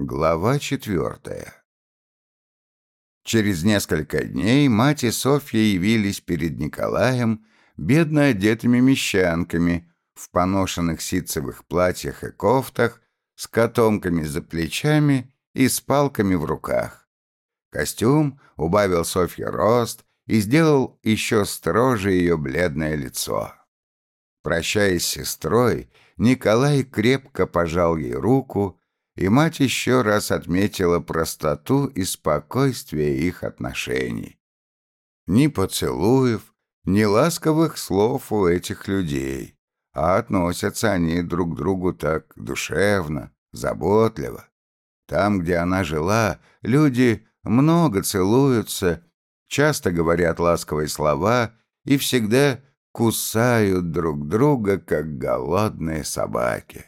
Глава четвертая Через несколько дней мать и Софья явились перед Николаем бедно одетыми мещанками в поношенных ситцевых платьях и кофтах с котомками за плечами и с палками в руках. Костюм убавил Софье рост и сделал еще строже ее бледное лицо. Прощаясь с сестрой, Николай крепко пожал ей руку, и мать еще раз отметила простоту и спокойствие их отношений. Ни поцелуев, ни ласковых слов у этих людей, а относятся они друг к другу так душевно, заботливо. Там, где она жила, люди много целуются, часто говорят ласковые слова и всегда кусают друг друга, как голодные собаки.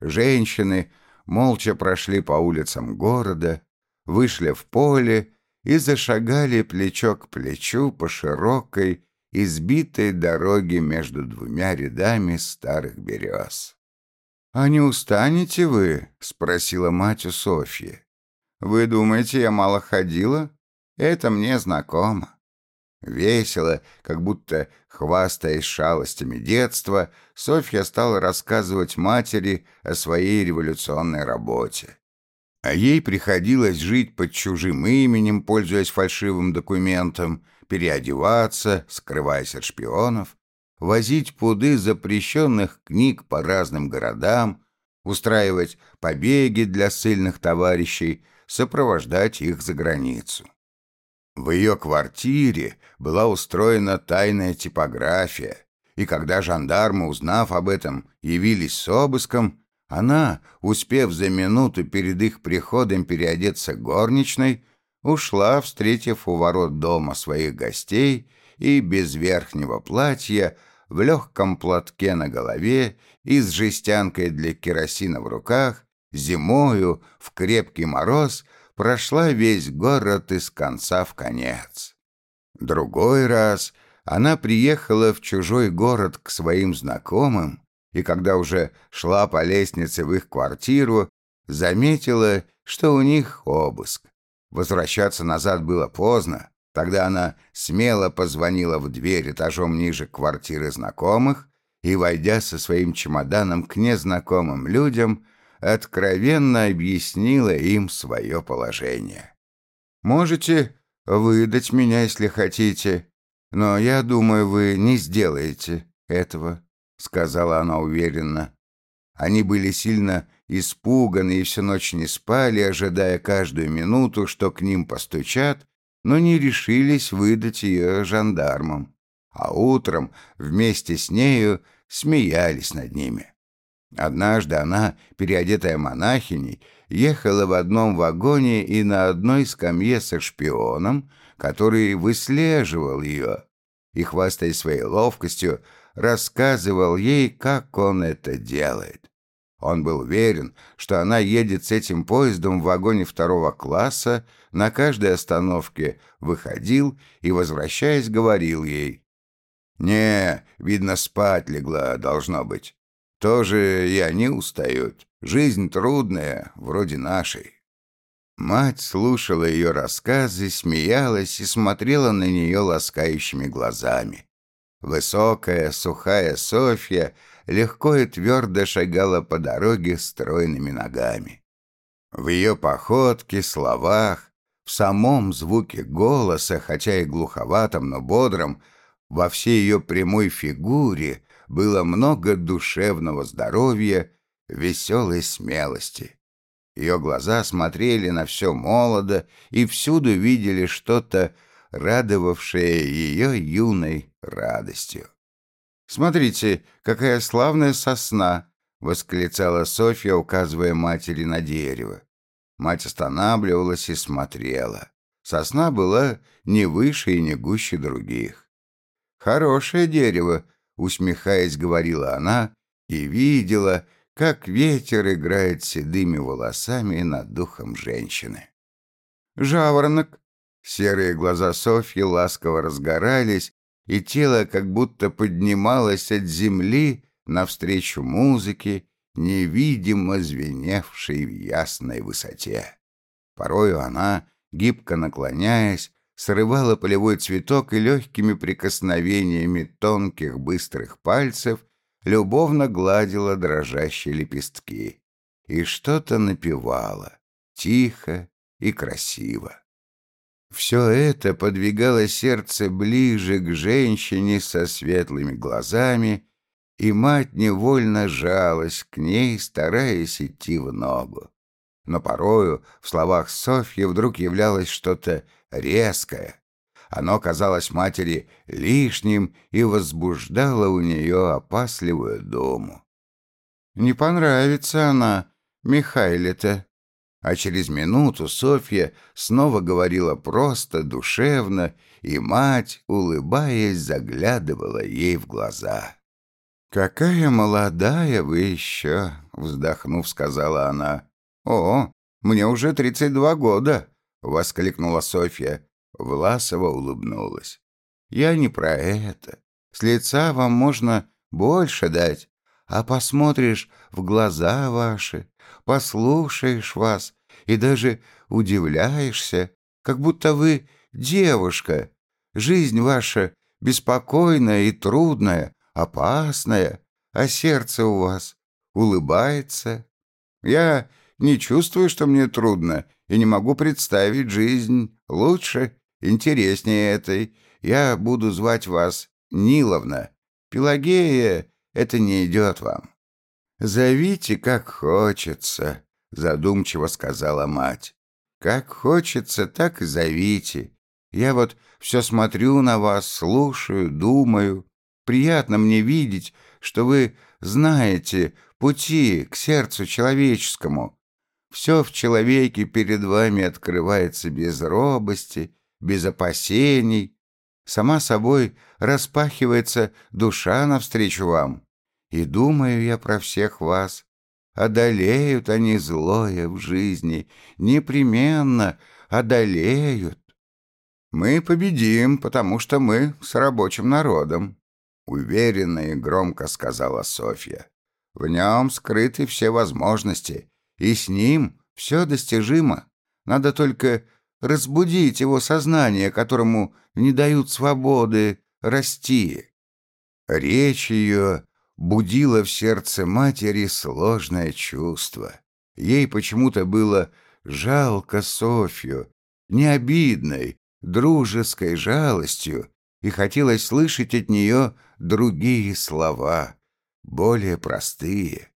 Женщины молча прошли по улицам города, вышли в поле и зашагали плечо к плечу по широкой, избитой дороге между двумя рядами старых берез. «А не устанете вы?» — спросила мать у Софьи. «Вы думаете, я мало ходила? Это мне знакомо. Весело, как будто хвастаясь шалостями детства, Софья стала рассказывать матери о своей революционной работе. А ей приходилось жить под чужим именем, пользуясь фальшивым документом, переодеваться, скрываясь от шпионов, возить пуды запрещенных книг по разным городам, устраивать побеги для сильных товарищей, сопровождать их за границу. В ее квартире была устроена тайная типография, и когда жандармы, узнав об этом, явились с обыском, она, успев за минуту перед их приходом переодеться горничной, ушла, встретив у ворот дома своих гостей и без верхнего платья, в легком платке на голове и с жестянкой для керосина в руках, зимою, в крепкий мороз, прошла весь город из конца в конец. Другой раз она приехала в чужой город к своим знакомым, и когда уже шла по лестнице в их квартиру, заметила, что у них обыск. Возвращаться назад было поздно, тогда она смело позвонила в дверь этажом ниже квартиры знакомых и, войдя со своим чемоданом к незнакомым людям, откровенно объяснила им свое положение. «Можете выдать меня, если хотите, но я думаю, вы не сделаете этого», — сказала она уверенно. Они были сильно испуганы и всю ночь не спали, ожидая каждую минуту, что к ним постучат, но не решились выдать ее жандармам. А утром вместе с нею смеялись над ними. Однажды она, переодетая монахиней, ехала в одном вагоне и на одной скамье со шпионом, который выслеживал ее, и, хвастаясь своей ловкостью, рассказывал ей, как он это делает. Он был уверен, что она едет с этим поездом в вагоне второго класса, на каждой остановке выходил и, возвращаясь, говорил ей. «Не, видно, спать легла, должно быть. Тоже и они устают. Жизнь трудная, вроде нашей. Мать слушала ее рассказы, смеялась и смотрела на нее ласкающими глазами. Высокая, сухая Софья легко и твердо шагала по дороге стройными ногами. В ее походке, словах, в самом звуке голоса, хотя и глуховатом, но бодром, во всей ее прямой фигуре было много душевного здоровья, веселой смелости. Ее глаза смотрели на все молодо и всюду видели что-то, радовавшее ее юной радостью. «Смотрите, какая славная сосна!» — восклицала Софья, указывая матери на дерево. Мать останавливалась и смотрела. Сосна была не выше и не гуще других. «Хорошее дерево», усмехаясь, говорила она, и видела, как ветер играет седыми волосами над духом женщины. «Жаворонок!» Серые глаза Софьи ласково разгорались, и тело как будто поднималось от земли навстречу музыке невидимо звеневший в ясной высоте. Порою она, гибко наклоняясь, срывала полевой цветок и легкими прикосновениями тонких быстрых пальцев любовно гладила дрожащие лепестки и что-то напевала, тихо и красиво. Все это подвигало сердце ближе к женщине со светлыми глазами, и мать невольно жалась к ней, стараясь идти в ногу. Но порою в словах Софьи вдруг являлось что-то резкое. Оно казалось матери лишним и возбуждало у нее опасливую думу. «Не понравится она Михайле-то», а через минуту Софья снова говорила просто, душевно, и мать, улыбаясь, заглядывала ей в глаза. «Какая молодая вы еще!» — вздохнув, сказала она. «О, мне уже тридцать два года!» — воскликнула Софья. Власова улыбнулась. «Я не про это. С лица вам можно больше дать, а посмотришь в глаза ваши, послушаешь вас, и даже удивляешься, как будто вы девушка. Жизнь ваша беспокойная и трудная, опасная, а сердце у вас улыбается. Я не чувствую, что мне трудно, и не могу представить жизнь лучше, интереснее этой. Я буду звать вас Ниловна. Пелагея, это не идет вам. Зовите, как хочется задумчиво сказала мать. Как хочется, так и зовите. Я вот все смотрю на вас, слушаю, думаю. Приятно мне видеть, что вы знаете пути к сердцу человеческому. Все в человеке перед вами открывается без робости, без опасений. Сама собой распахивается душа навстречу вам. И думаю я про всех вас, Одолеют они злое в жизни, непременно одолеют. Мы победим, потому что мы с рабочим народом, уверенно и громко сказала Софья. В нем скрыты все возможности, и с ним все достижимо. Надо только разбудить его сознание, которому не дают свободы расти. Речь ее будило в сердце матери сложное чувство. Ей почему-то было жалко Софью, не обидной, дружеской жалостью, и хотелось слышать от нее другие слова, более простые.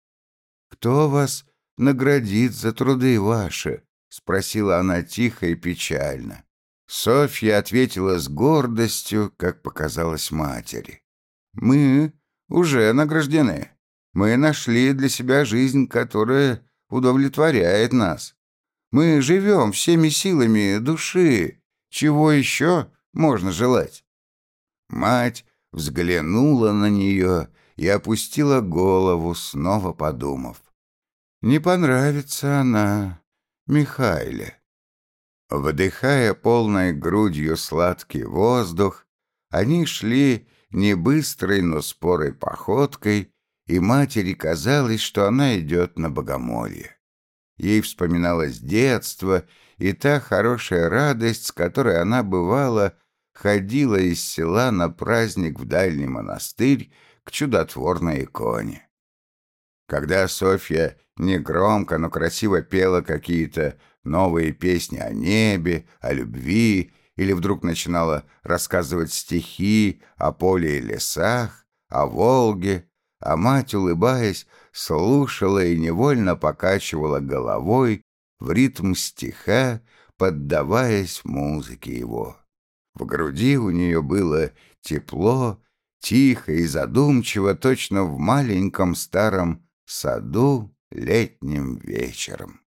«Кто вас наградит за труды ваши?» — спросила она тихо и печально. Софья ответила с гордостью, как показалось матери. «Мы уже награждены. Мы нашли для себя жизнь, которая удовлетворяет нас. Мы живем всеми силами души. Чего еще можно желать?» Мать взглянула на нее и опустила голову, снова подумав. «Не понравится она Михайле». Вдыхая полной грудью сладкий воздух, они шли не быстрой, но спорой походкой, и матери казалось, что она идет на богомолье. Ей вспоминалось детство и та хорошая радость, с которой она бывала, ходила из села на праздник в дальний монастырь к чудотворной иконе. Когда Софья негромко, но красиво пела какие-то новые песни о небе, о любви или вдруг начинала рассказывать стихи о поле и лесах, о Волге, а мать, улыбаясь, слушала и невольно покачивала головой в ритм стиха, поддаваясь музыке его. В груди у нее было тепло, тихо и задумчиво, точно в маленьком старом саду летним вечером.